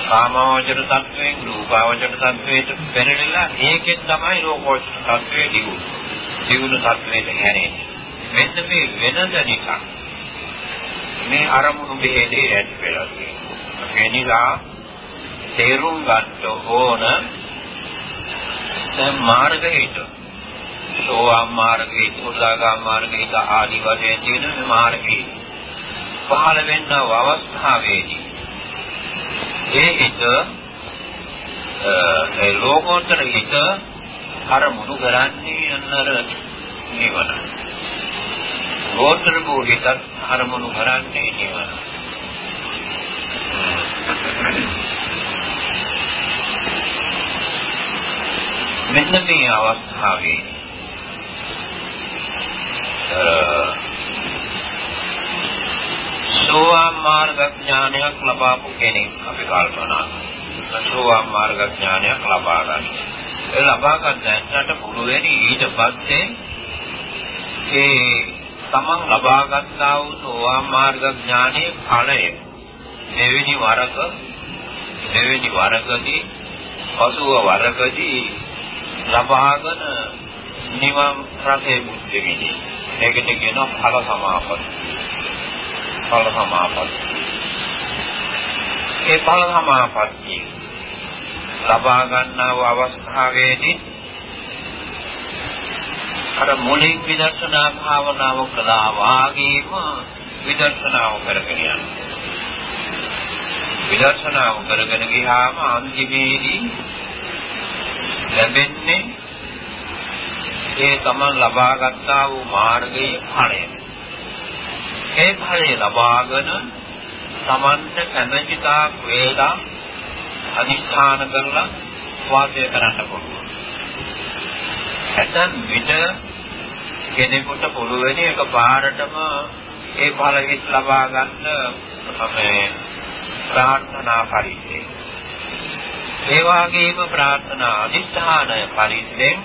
කාමවචර තත්වයෙන් රූපාවචර තත්වයට පෙරෙලා ඒකෙන් තමයි ලෝකෝත්තර තත්වයේ දියුණු. දියුණු තත්වයට හැරෙන්නේ. මෙන්න මේ වෙනද නිසා මේ අරමුණු බෙහෙදේ ඇති වෙලා තියෙනවා. ඒ නිසා තේරුම් ගන්න ඕන දැන් මාර්ගයට සෝවාන් මාර්ගයේ සෝදාගාම මාර්ගයේ ආදී වශයෙන් තියෙන මේ මාර්ගයේ පහළ වෙන්න අවස්ථාවේදී ඒ හිත ඒ ලෝකෝත්තර හිත අරමුණු කරන්නේ අන්නර නිවන. ලෝකෝත්තර වූ හිත අරමුණු කරන්නේ නිවන. මෙන්න මේ අවස්ථාවේ සෝවාන් මාර්ග ඥානයක් ලබාපු කෙනෙක් අපි කල්පනා කරනවා. සෝවාන් මාර්ග ඥානයක් ලබා ගන්න. ඒ ලබා ගන්නට පුළුවන් ඊට පස්සේ ඒ තමන් ලබා ගන්නා වූ සෝවාන් මාර්ග ඥානයේ ඵලය දෙවෙනි වරක දෙවෙනි වරකදී පසුව වරකදී ලබාගෙන නිවන් රසයේ බුද්ධ විදී. ඒකට කියනවා ඵල සමාපatti. ඵල සමාපatti. ඒ ඵල සමාපatti ලබා ගන්නා වූ අවස්ථාවේදී අර මුලින් විදර්ශනා භාවනාව කළා වාගේම විදර්ශනාව කරගෙන යනවා. විදර්ශනාව කරගෙන ගියාම අන්තිමේදී ලැබෙන්නේ ඒ තමන් ලබා ගන්නා වූ මාර්ගයේ ඵලය. ඒ ඵලය ලබාගෙන තමන්ට කැමැති තාක් වේලා අනිස්ථාන කරලා වාසය කරන්න පුළුවන්. ඇතන් විට කෙනෙකුට පුළුවන් එක පාරටම ඒ ඵල විත් ලබා ගන්න මේ ප්‍රාර්ථනා පරිද්දේ. ඒ වගේම ප්‍රාර්ථනා අදිස්ථානය පරිද්දෙන්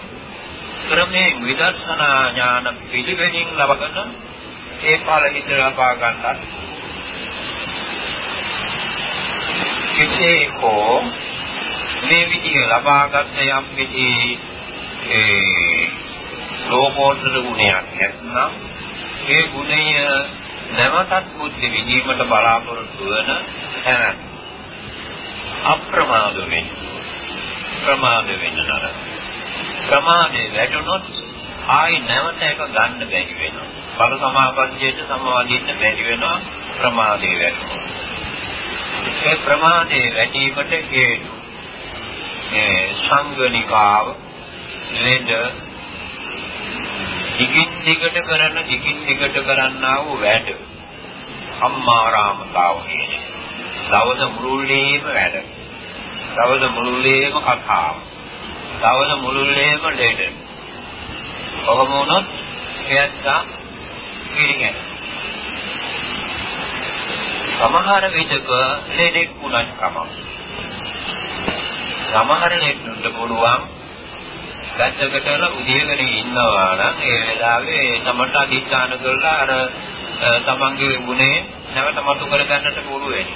ක්‍රමයෙන් විදර්ශනා ඥාන පිළිවෙලින් ලබගෙන ඒ ඵල හිත ලබා ගන්නත් කෙසේ හෝ මේ විදිහ ලබාගත් යම් කිසි ඒ ලෝකෝත්තර ගුණයක් නැත්නම් ඒ ගුණය නැවතත් බුද්ධ විදීමට බලාපොරොත්තු වන තැන අප්‍රමාද වෙන්න. ප්‍රමාද වෙන්න නරක. ප්‍රමාදේ වැටුනොත් ආයි නැවත එක ගන්න බැරි වෙනවා. බල සමාපත්තියට සමවදින්න බැරි වෙනවා ප්‍රමාදේ වැටුනොත්. ඒ ප්‍රමාදේ වැටීමට හේතු මේ සංගණිකාව ලෙඩ දිගින් දිගට කරන දිගින් දිගට කරන්නා වූ වැඩ අම්මාරාමතාව කියන්නේ. දවස මුළුල්ලේම වැඩ. දවස මුළුල්ලේම කතාව. දවස මුළුල්ලේම ලෙඩ. කොහොම වුණත් එයත් පිළිගන්න. සමහර විටක ලෙඩෙක් වුණත් කමක්. සමහර ලෙඩුන්ට පුළුවන් ගැටකට උදේගෙන ඉන්නවා නම් ඒ වෙලාවේ තමට අධිෂ්ඨාන කරලා අර තමන්ගේ ගුණේ නැවත මතු කර ගන්නට පුළුවන්.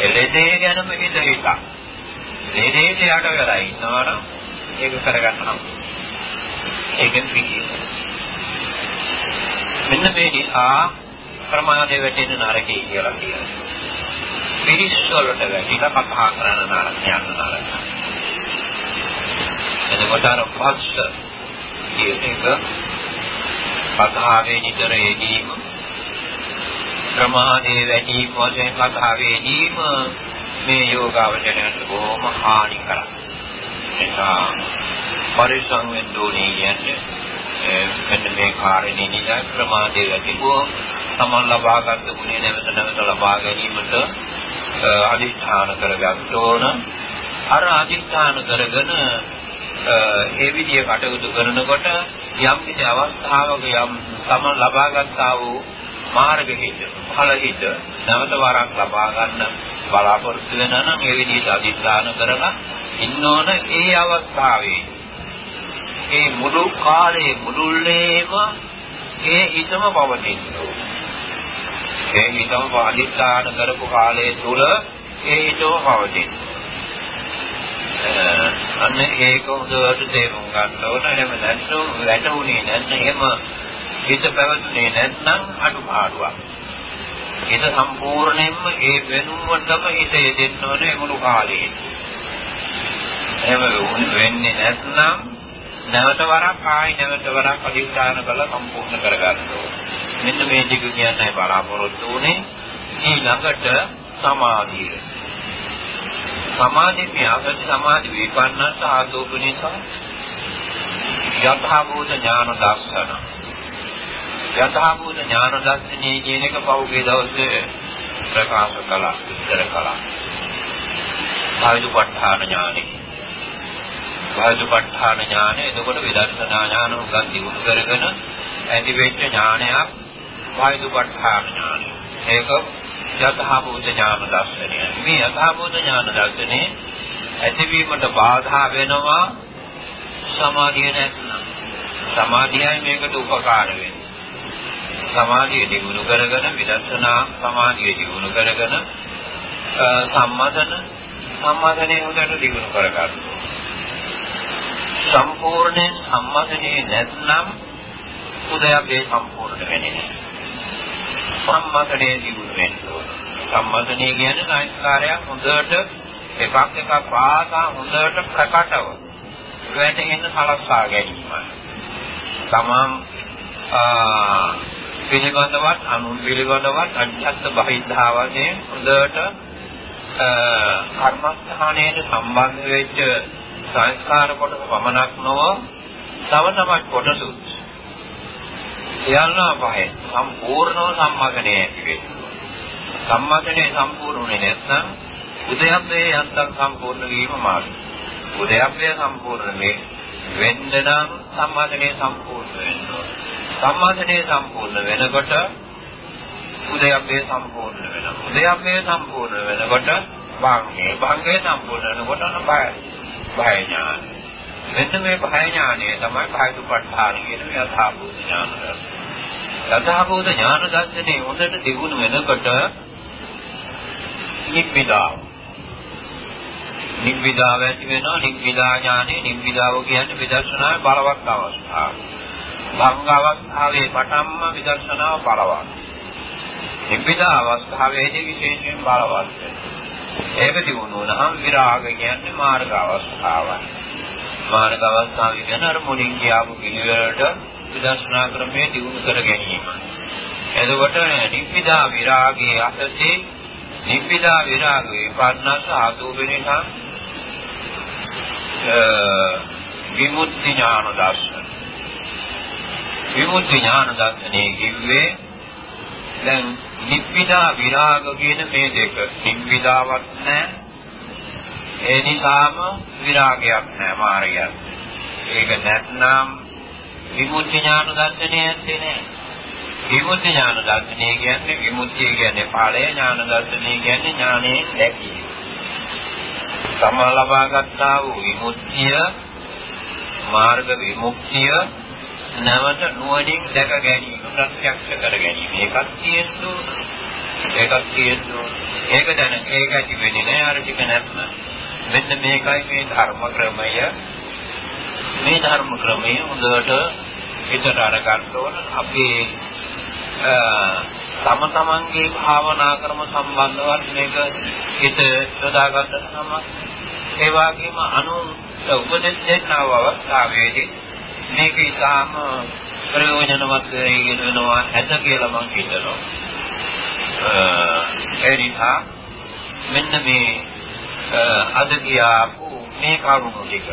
එලෙදේ ගැනම හිත හිත. ලෙඩේට යට වෙලා ඉන්නවා නම් ඒක කරගන්නවා. ඒකෙන් පිළිගන්න. මෙන්න මේ නිසා ප්‍රමාදේ වැටෙන නරකයි කියලා කියනවා. පිරිස් වලට වැටිලා කතා කරන නරක යන නරක. එතකොට අර පස්ස කියන එක කතාවේ නිතර යෙදීම ප්‍රමාදයේ වැඩි වශයෙන් කතාවේදීම මේ යෝගාවචරයට බොහොම හානි කරා. නිසා පරිසං වෙන්න ඕනේ කියන්නේ මෙන්න මේ කාරණේ නිසා ප්‍රමාදයේ වැඩිවෝ තමන් ලබාගත් ගුණය නැවත නැවත ලබා ගැනීමට අදිස්ථාන කරගන්න ඕන. අර අදිස්ථාන කරගෙන ඒ විදිය කටයුතු කරනකොට යම් කිසි අවස්ථාවක යම් තම ලබාගත්තා වූ මාර්ග හිත ඵල හිත නැවත වරක් ලබා ගන්න බලාපොරොත්තු වෙන නම් ඒ විදිහට අධිෂ්ඨාන කරලා ඉන්නෝන ඒ අවස්ථාවේ ඒ මුළු කාලයේ මුළුල්ලේම ඒ හිතම පවතින ඒ හිතම අධිෂ්ඨාන කරපු කාලය තුල ඒ හිතෝ පවතින. අන්න ඒක හොඳට තේරුම් ගන්න ඕන. එහෙම නැත්නම් වැටුනේ නැත්නම් එහෙම හිත පැවතුනේ නැත්නම් අඩුපාඩුවක්. හිත සම්පූර්ණයෙන්ම ඒ වෙනුවටම හිත යෙදෙන්න ඕනේ මුළු කාලේ. එහෙම වෙන්නේ නැත්නම් නැවත වරක් ආයි නැවත වරක් අධිෂ්ඨාන කළ සම්පූර්ණ කරගන්න ඕනේ. මෙන්න මේ ටික කියන්නේ බලාපොරොත්තු උනේ ඊළඟට සමාධිය. සමාධි න්‍යාසති සමාධි විපන්නස ආදෝපනිසා යථාභූත ඥාන දර්ශන. යථාභූත ඥාන දර්ශනයේ කියන එක පහුගිය දවසේ ප්‍රකාශ කළා විස්තර කළා. ආයුපට්ඨාන ඥානෙ. ආයුපට්ඨාන ඥානෙ එතකොට විදර්ශනා ඥාන උගන් දියුණු කරගෙන ඇති වෙච්ච ඥානයක් ආයුපට්ඨාන ඥානෙ ඒක යථාභූත ඥාන දර්ශනය. මේ යථාභූත ඥාන දර්ශනේ ඇතිවීමට බාධා වෙනවා සමාධිය නැත්නම්. සමාධියයි මේකට උපකාර වෙන්නේ. සමාධිය දිනු කරගෙන විදර්ශනා සමාධිය දිනු කරගෙන සම්මතන සම්මතනේ උදට දිනු කරගන්න. සම්පූර්ණ සම්මතනේ නැත්නම් උදයගේ සම්පූර්ණ වෙන්නේ නැහැ. සම්මතනේ දිනු වෙන්න ඕන. සම්මතනේ කියන්නේ සංස්කාරයක් හොඳට එකක් එකක් පාසා හොඳට ප්‍රකටව වැටෙන්න සලස්වා ගැනීමයි. තමන් පිළිබඳවත් අනුන් පිළිබඳවත් අධ්‍යාත්ම බහිද්ධාවනේ හොඳට කර්මස්ථානයේ සම්බන්ධ වෙච්ච සංස්කාර කොටස පමණක් නොව තව තමත් කොටසුත් සියල්ලම පහේ සම්පූර්ණව සම්මගණය ඇති වෙනවා. සම්මගණය සම්පූර්ණුනේ නැත්නම් උදයම්මේ යන්තම් සම්පූර්ණ වීම මාර්ගය. උදයම්මේ සම්පූර්ණ වේ වෙන්න නම් සම්මගණය සම්පූර්ණ වෙනවා. සම්මගණය සම්පූර්ණ වෙනකොට උදයම්මේ සම්පූර්ණ වෙනවා. උදයම්මේ සම්පූර්ණ වෙනකොට භාග්ගේ භාග්ගේ සම්පූර්ණ වෙනකොට බය බය ඥාන. මෙන්න මේ භය ඥානය තමයි භයතුපත්ඨාන කියන යථාභූත ඥානය. යථාභූත ඥාන දර්ශනේ හොඳට දියුණු වෙනකොට නිබ්බිදාව. නිබ්බිදාව ඇති වෙනවා නිබ්බිදා ඥානෙ නිබ්බිදාව කියන්නේ විදර්ශනාවේ බලවත් අවස්ථාව. භංග අවස්ථාවේ පටන්ම විදර්ශනාව බලවත්. නිබ්බිදා අවස්ථාවේදී විශේෂයෙන් බලවත් වෙනවා. ඒක දිනු වුණාම විරාග කියන්නේ මාර්ග අවස්ථාවයි. මාර්ග අවස්ථාවේ ගැන අර මුලින් කියාපු පිළිවෙලට විදර්ශනා ක්‍රමයේ දියුණු කර ගැනීම. එතකොට නිප්පිදා විරාගයේ අතසේ නිප්පිදා විරාගයේ පන්නස ආදෝපෙනිකම් විමුක්ති ඥාන දර්ශන. විමුක්ති ඥාන දර්ශනයේ කිව්වේ දැන් නිප්පිදා විරාග කියන මේ දෙක නිප්පිදාවක් නැහැ ඒ නිසාම විරාගයක් නැහැ මාර්ගයක්. ඒක නැත්නම් විමුක්ති ඥාන දර්ශනය ඇත්තේ නැහැ. විමුක්ති ඥාන දර්ශනය කියන්නේ විමුක්තිය කියන්නේ ඵලය ඥාන දර්ශනය කියන්නේ ඥානයේ දැකීම. සම ලබා ගන්නා වූ විමුක්තිය මාර්ග විමුක්තිය නැවත නුවණින් දැක ගැනීම ප්‍රත්‍යක්ෂ කර ගැනීම. ඒකත් තියෙන්න ඒකත් තියෙන්න ඒක දැන ඒක ඇති වෙන්නේ නැහැ අර ටික නැත්නම්. මෙන්න මේකයි මේ ධර්ම ක්‍රමය. මේ ධර්ම ක්‍රමය හොඳට හිතට අරගන්න ඕන. අපේ තම තමන්ගේ භාවනා ක්‍රම සම්බන්ධවත් මේක හිත යොදාගන්න තමයි. ඒ වගේම අනු උපදෙස් දෙන්නව අවස්ථාවේදී මේක ඉතාම ප්‍රයෝජනවත් වෙනවා ඇත කියලා මම හිතනවා. ඒ නිසා මෙන්න මේ අද කියාපු මේ කරුණු ටික.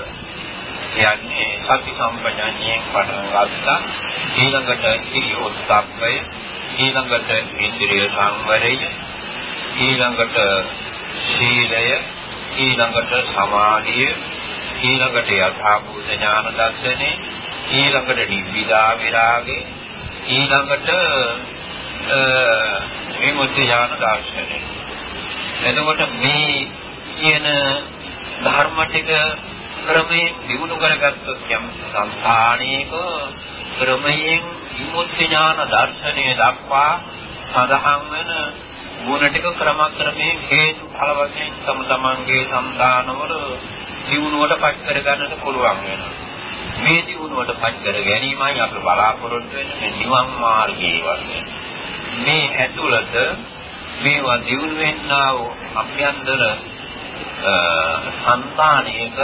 කියන්නේ සති සම්පජාඤ්ඤයෙන් පටන් ගත්තා. ඊළඟට ඉරියොත්ප්පය ඊළඟට ඉන්ද්‍රිය සංවරය ඊළඟට සීලය ඊළඟට සමාධිය ඊළඟට යථාභූත ඥාන දර්ශනේ ඊළඟට නිබ්බිදා විරාගේ ඊළඟට විමුක්ති ඥාන දර්ශනේ එතකොට මේ කියන ධර්ම ටික ක්‍රමයෙන් දිනු කරගත්තොත් යම් සංස්ථානයක ක්‍රමයෙන් විමුක්ති ඥාන දර්ශනය දක්වා සඳහන් වෙන ගුණ ටික ක්‍රමක්‍රමයෙන් හේතු ඵල වශයෙන් තම තමන්ගේ సంతානවල ජීවුණුවට පත් කර ගන්නට පුළුවන් වෙනවා. මේ ජීවුණුවට පත් කර ගැනීමයි අපි බලාපොරොත්තු වෙන්නේ නිවන් මාර්ගයේ වශයෙන්. මේ ඇතුළත මේවා දියුණු වෙන්නා වූ අභ්‍යන්තර සංතානයක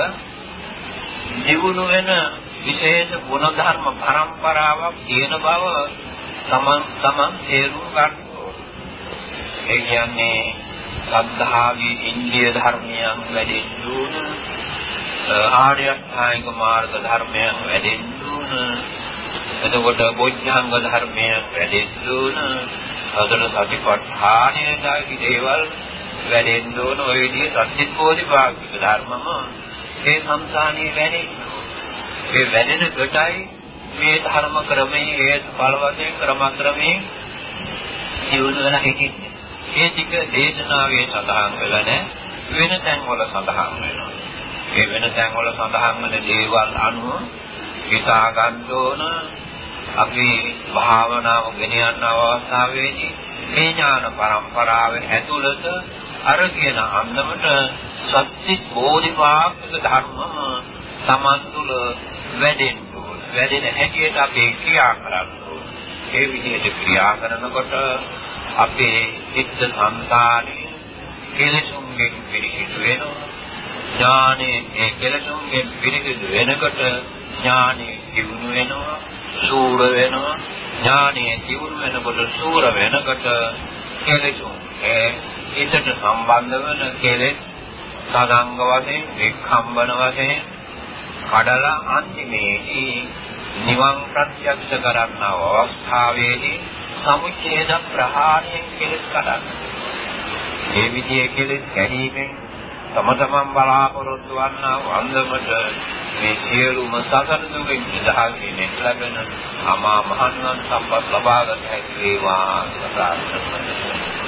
දියුණු වෙන විශේෂ ගුණ ධර්ම පරම්පරාවක් තියෙන බව තමන් තමන් තේරුම් ගන්න ඒ කියන්නේ සද්ධාවේ ඉන්දිය ධර්මයන් වැඩෙන්න ඕන ආර්ය අෂ්ටාංග මාර්ග ධර්මයන් වැඩෙන්න ඕන. එතකොට බොද්ධංග ධර්මයන් වැඩෙන්න ඕන. අදන සතිපට්ඨානයයි දේවල් වැඩෙන්න ඕන ඔය විදිහේ සත්‍යිකෝදි භාගික ධර්මම ඒ සංසානයේ වැඩෙන්න ඒ වැඩෙන කොටයි මේ ධර්ම ක්‍රමයේ ඒ ඵල වශයෙන් ක්‍රම ක්‍රමයෙන් ජීවන වෙන හිතින්නේ ඒ ටික දේශනාවේ සඳහන් වෙලා නැහැ. වෙන තැන්වල සඳහන් වෙනවා. ඒ වෙන තැන්වල සඳහන් වෙන දේවල් අනුව හිතා ගන්න ඕන. අපි භාවනාව ගෙන යන අවස්ථාවේදී මේ ඥාන පරම්පරාවේ ඇතුළත අර කියන අන්දමට සත්‍ය බෝධිපාක්ෂික ධර්මම තමන් තුළ වැඩෙන්න ඕන. වැඩෙන හැටියට අපි ක්‍රියා කරන්න ඕන. ඒ විදිහට ක්‍රියා කරනකොට අපේ චිත්ත සංතානේ කෙලෙසුන්ගෙන් පිරිසිදු වෙනවා. ඥානේ ඒ කෙලෙසුන්ගෙන් පිරිසිදු වෙනකොට ඥානෙ දියුණු වෙනවා, සූර වෙනවා. ඥානෙ දියුණු වෙනකොට සූර වෙනකොට කෙලෙසුන් ඒ හිතට සම්බන්ධ වෙන කෙලෙස් සදාංග වශයෙන්, වික්ඛම්බන වශයෙන් කඩලා අන්තිමේදී නිවන් ප්‍රත්‍යක්ෂ කරන්න අවස්ථාවේදී සමුච්ඡේද ප්‍රහාණයෙන් කෙලස් කඩන. මේ විදිහේ කෙලස් කැඩීමෙන් තම තමන් බලාපොරොත්තු වන්නා වන්දමට මේ සියලුම සසර දුකින් නිදහසින් ලැබෙන අමා මහ නිවන් සම්පත් ලබා ගන්න හැකි වේවා ප්‍රාර්ථනා